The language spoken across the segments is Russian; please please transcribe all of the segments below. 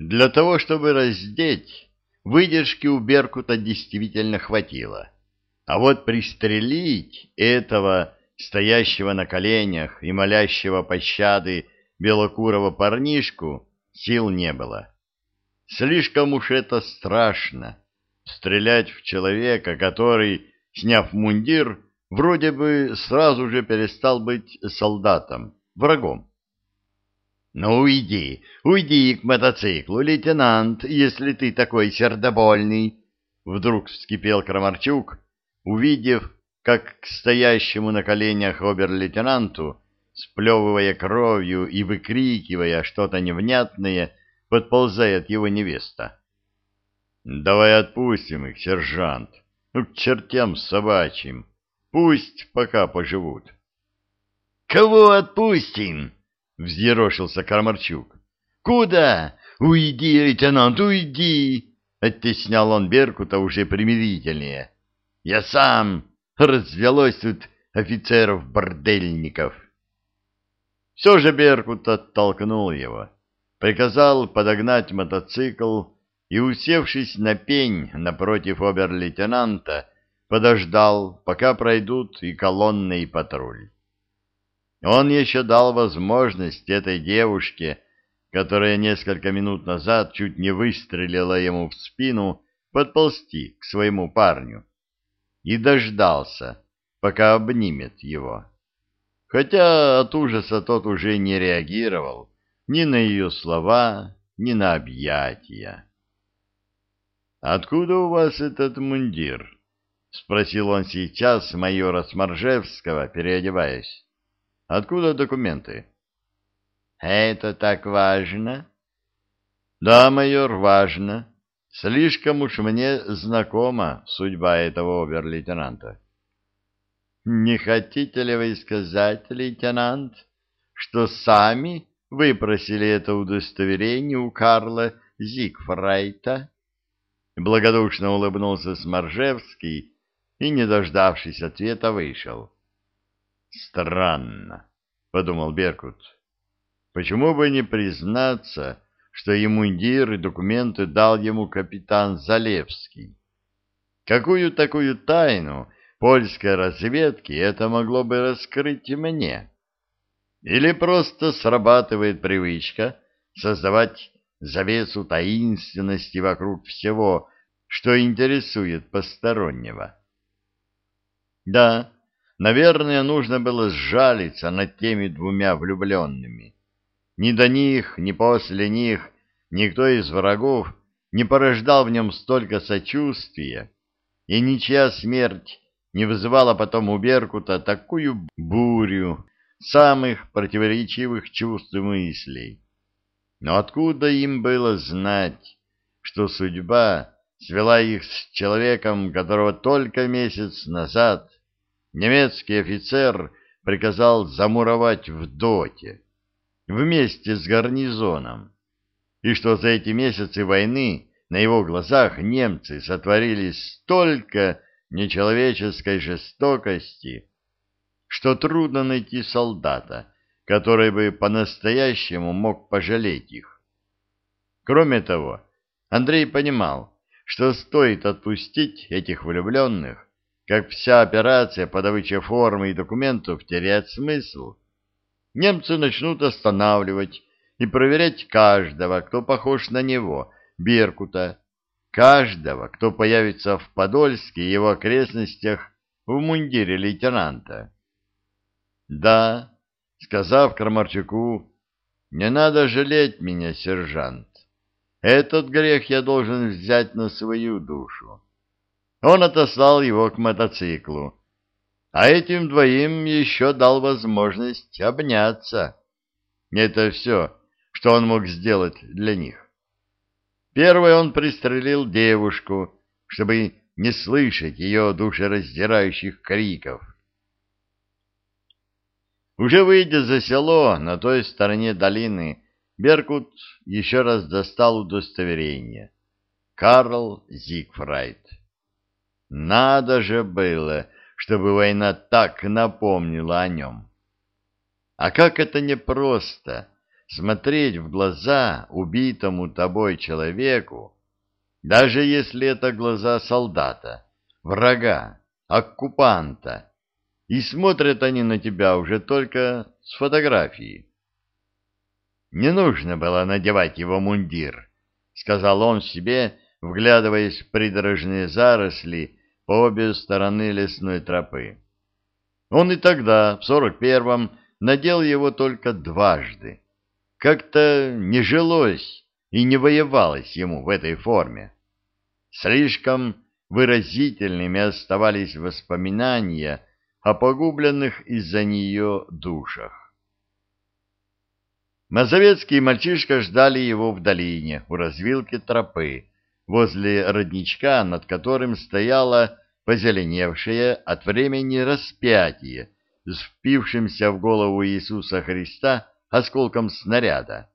Для того, чтобы раздеть, выдержки у Беркута действительно хватило. А вот пристрелить этого, стоящего на коленях и молящего пощады белокурого парнишку, сил не было. Слишком уж это страшно — стрелять в человека, который, сняв мундир, вроде бы сразу же перестал быть солдатом, врагом. — Ну, уйди, уйди к мотоциклу, лейтенант, если ты такой сердобольный! — вдруг вскипел Крамарчук, увидев, как к стоящему на коленях обер-лейтенанту, сплевывая кровью и выкрикивая что-то невнятное, подползает его невеста. — Давай отпустим их, сержант, ну, к чертям собачьим, пусть пока поживут. — Кого отпустим? Взъерошился Кармарчук. «Куда? Уйди, лейтенант, уйди!» — оттеснял он Беркута уже примирительнее. «Я сам!» — развелось тут офицеров-бордельников. Все же Беркут оттолкнул его, приказал подогнать мотоцикл и, усевшись на пень напротив обер-лейтенанта, подождал, пока пройдут и колонны, и патруль. Он еще дал возможность этой девушке, которая несколько минут назад чуть не выстрелила ему в спину, подползти к своему парню. И дождался, пока обнимет его. Хотя от ужаса тот уже не реагировал ни на ее слова, ни на объятия. «Откуда у вас этот мундир?» — спросил он сейчас майора Сморжевского, переодеваясь. Откуда документы? Это так важно? Да, майор, важно. Слишком уж мне знакома судьба этого обер-лейтенанта. Не хотите ли вы сказать, лейтенант, что сами выпросили это удостоверение у Карла Зигфрайта? Благодушно улыбнулся Сморжевский и, не дождавшись ответа, вышел. Странно, подумал Беркут. Почему бы не признаться, что и мундир, и документы дал ему капитан Залевский? Какую такую тайну польской разведки это могло бы раскрыть мне? Или просто срабатывает привычка создавать завесу таинственности вокруг всего, что интересует постороннего? Да, Наверное, нужно было сжалиться над теми двумя влюбленными. Ни до них, ни после них никто из врагов не порождал в нем столько сочувствия, и ничья смерть не вызывала потом у Беркута такую бурю самых противоречивых чувств и мыслей. Но откуда им было знать, что судьба свела их с человеком, которого только месяц назад немецкий офицер приказал замуровать в доте вместе с гарнизоном, и что за эти месяцы войны на его глазах немцы сотворили столько нечеловеческой жестокости, что трудно найти солдата, который бы по-настоящему мог пожалеть их. Кроме того, Андрей понимал, что стоит отпустить этих влюбленных, как вся операция по добыче формы и документов теряет смысл. Немцы начнут останавливать и проверять каждого, кто похож на него, Беркута, каждого, кто появится в Подольске и его окрестностях в мундире лейтенанта. Да, сказав Крамарчуку, не надо жалеть меня, сержант. Этот грех я должен взять на свою душу он отослал его к мотоциклу, а этим двоим еще дал возможность обняться. Это все, что он мог сделать для них. Первый он пристрелил девушку, чтобы не слышать ее душераздирающих криков. Уже выйдя за село, на той стороне долины, Беркут еще раз достал удостоверение. Карл Зигфрайд. Надо же было, чтобы война так напомнила о нем. А как это непросто смотреть в глаза убитому тобой человеку, даже если это глаза солдата, врага, оккупанта, и смотрят они на тебя уже только с фотографии. Не нужно было надевать его мундир, — сказал он себе, вглядываясь в придорожные заросли обе стороны лесной тропы. Он и тогда, в сорок первом, надел его только дважды. Как-то не жилось и не воевалось ему в этой форме. Слишком выразительными оставались воспоминания о погубленных из-за нее душах. Мазовецкий и мальчишка ждали его в долине, у развилки тропы, возле родничка, над которым стояло позеленевшее от времени распятие с впившимся в голову Иисуса Христа осколком снаряда.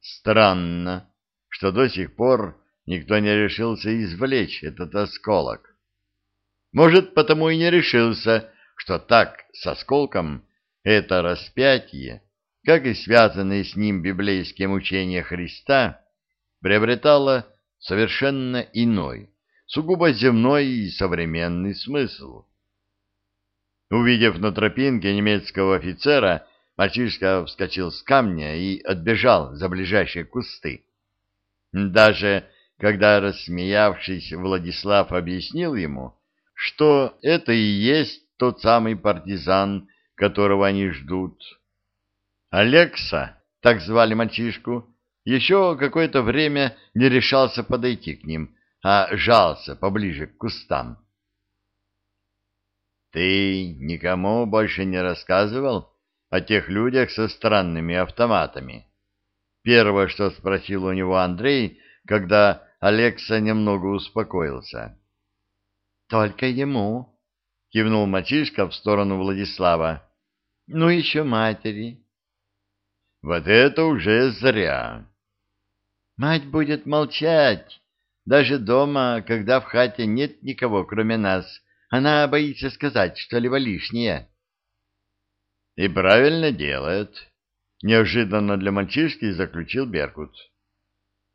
Странно, что до сих пор никто не решился извлечь этот осколок. Может, потому и не решился, что так с осколком это распятие, как и связанные с ним библейские мучения Христа, приобретало совершенно иной, сугубо земной и современный смысл. Увидев на тропинке немецкого офицера, мальчишка вскочил с камня и отбежал за ближайшие кусты. Даже когда, рассмеявшись, Владислав объяснил ему, что это и есть тот самый партизан, которого они ждут. Алекса, так звали мальчишку, еще какое-то время не решался подойти к ним, а жался поближе к кустам. «Ты никому больше не рассказывал о тех людях со странными автоматами?» Первое, что спросил у него Андрей, когда Алекса немного успокоился. «Только ему», — кивнул мальчишка в сторону Владислава. «Ну, еще матери». «Вот это уже зря». «Мать будет молчать, даже дома, когда в хате нет никого, кроме нас, она боится сказать что-либо лишнее. И правильно делает. Неожиданно для мальчишки заключил Беркут.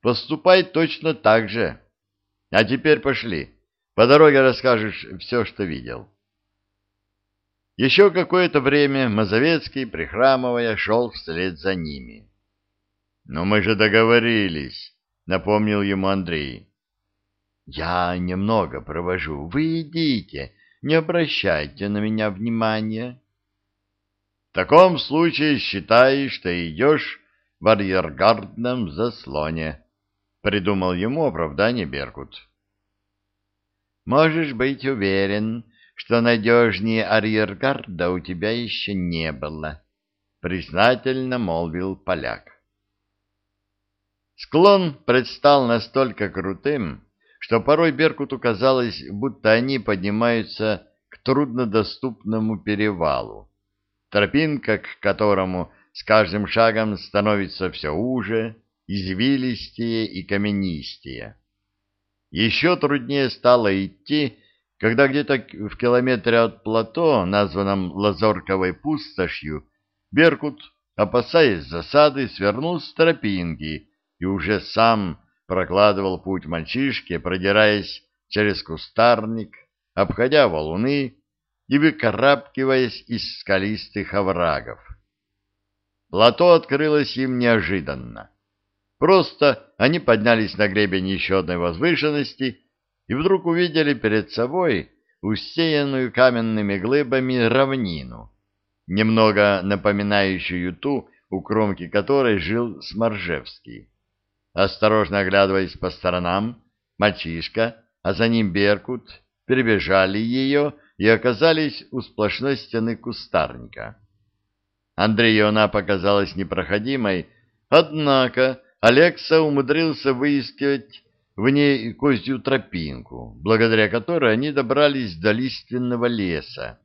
Поступай точно так же. А теперь пошли. По дороге расскажешь все, что видел. Еще какое-то время Мазовецкий, прихрамывая, шел вслед за ними. — Но мы же договорились, — напомнил ему Андрей. Я немного провожу. Вы идите, не обращайте на меня внимания. В таком случае считай, что идешь в арьергардном заслоне, — придумал ему оправдание Беркут. Можешь быть уверен, что надежнее арьергарда у тебя еще не было, — признательно молвил поляк. Склон предстал настолько крутым, что порой Беркуту казалось, будто они поднимаются к труднодоступному перевалу, тропинка к которому с каждым шагом становится все уже, извилистее и каменистее. Еще труднее стало идти, когда где-то в километре от плато, названном Лазорковой пустошью, Беркут, опасаясь засады, свернул с тропинки и уже сам прокладывал путь мальчишке, продираясь через кустарник, обходя валуны и выкарабкиваясь из скалистых оврагов. Плато открылось им неожиданно. Просто они поднялись на гребень еще одной возвышенности и вдруг увидели перед собой усеянную каменными глыбами равнину, немного напоминающую ту, у кромки которой жил Сморжевский. Осторожно оглядываясь по сторонам, мальчишка, а за ним Беркут, перебежали ее и оказались у сплошной стены кустарника. Андрею она показалась непроходимой, однако Алекса умудрился выискивать в ней козью тропинку, благодаря которой они добрались до лиственного леса.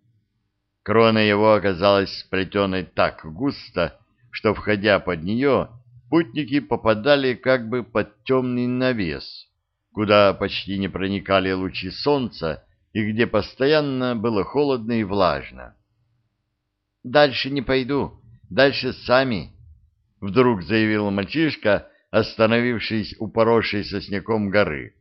Крона его оказалась сплетенной так густо, что, входя под нее, путники попадали как бы под темный навес, куда почти не проникали лучи солнца и где постоянно было холодно и влажно. «Дальше не пойду, дальше сами», — вдруг заявил мальчишка, остановившись у поросшей сосняком горы.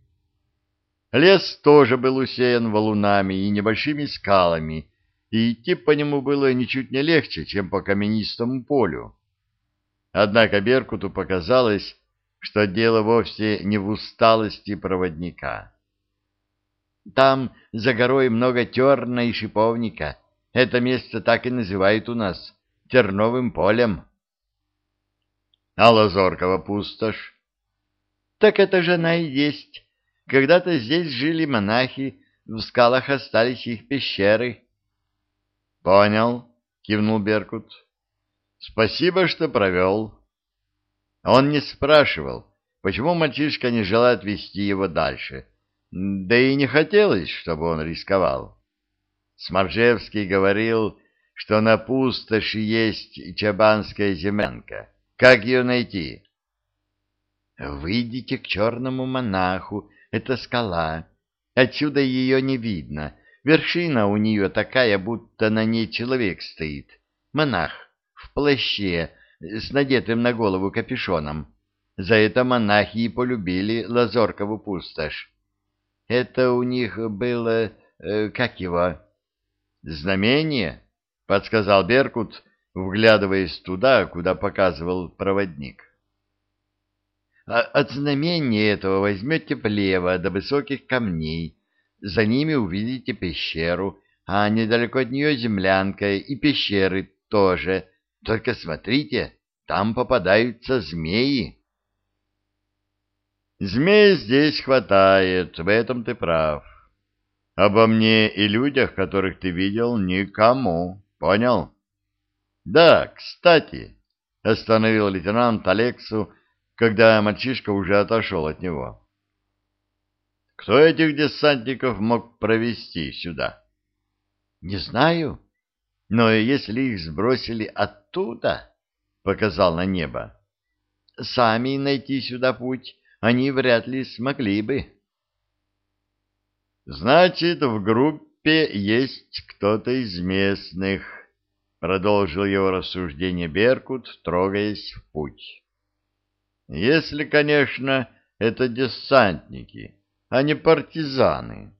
Лес тоже был усеян валунами и небольшими скалами, и идти по нему было ничуть не легче, чем по каменистому полю. Однако Беркуту показалось, что дело вовсе не в усталости проводника. Там за горой много терна и шиповника. Это место так и называют у нас терновым полем. А Лазоркова пустошь? Так это же она и есть. Когда-то здесь жили монахи, в скалах остались их пещеры. Понял, кивнул Беркут. Спасибо, что провел. Он не спрашивал, почему мальчишка не желает вести его дальше. Да и не хотелось, чтобы он рисковал. Сморжевский говорил, что на пустоши есть чабанская землянка. Как ее найти? Выйдите к черному монаху, это скала. Отсюда ее не видно. Вершина у нее такая, будто на ней человек стоит. Монах в плаще с надетым на голову капюшоном. За это монахи и полюбили Лазоркову пустошь. Это у них было... Э, как его? Знамение, подсказал Беркут, вглядываясь туда, куда показывал проводник. А от знамения этого возьмете влево до высоких камней, за ними увидите пещеру, а недалеко от нее землянка и пещеры тоже. Только смотрите, там попадаются змеи. Змей здесь хватает, в этом ты прав. Обо мне и людях, которых ты видел, никому. Понял? Да, кстати, остановил лейтенант Алексу, когда мальчишка уже отошел от него. Кто этих десантников мог провести сюда? Не знаю, но если их сбросили оттуда, показал на небо, сами найти сюда путь они вряд ли смогли бы. Значит, в группе есть кто-то из местных, продолжил его рассуждение Беркут, трогаясь в путь. Если, конечно, это десантники, а не партизаны.